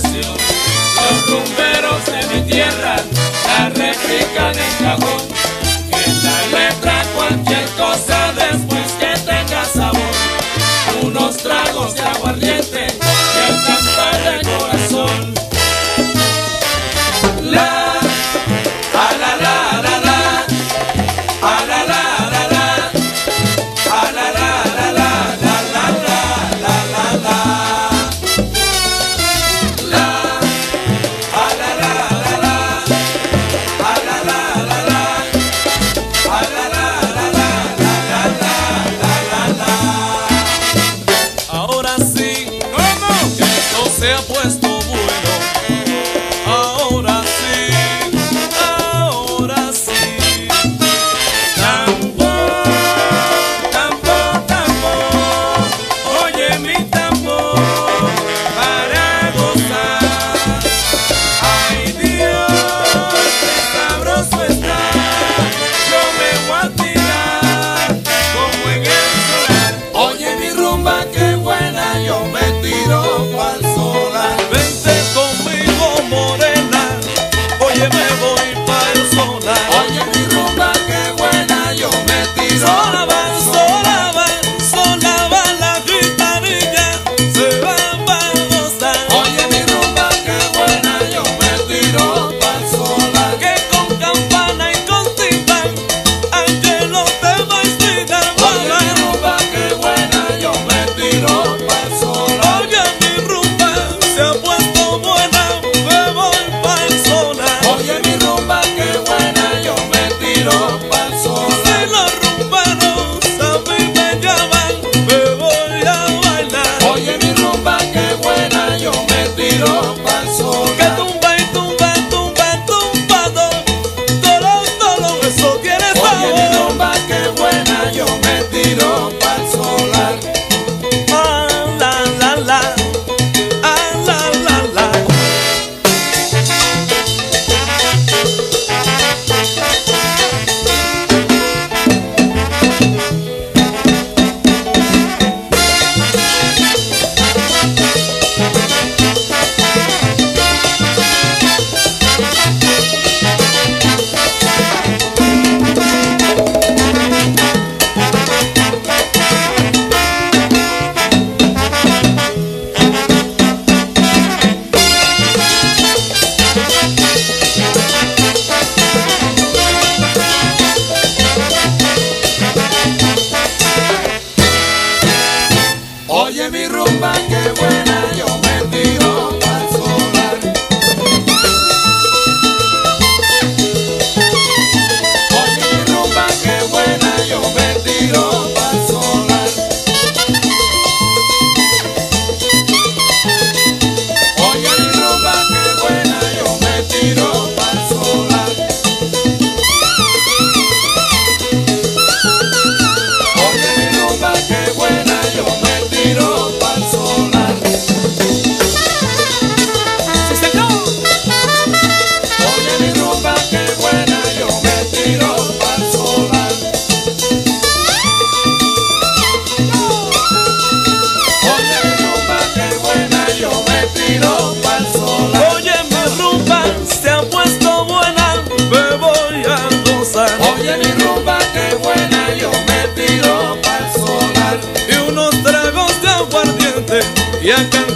Los rumberos de mi tierra la replican en cajón. Oye, mi rumba se ha puesto buena, me voy a gozar. Oye, mi rumba, qué buena, yo me tiro para el solar y unos tragos de aguardiente y acá.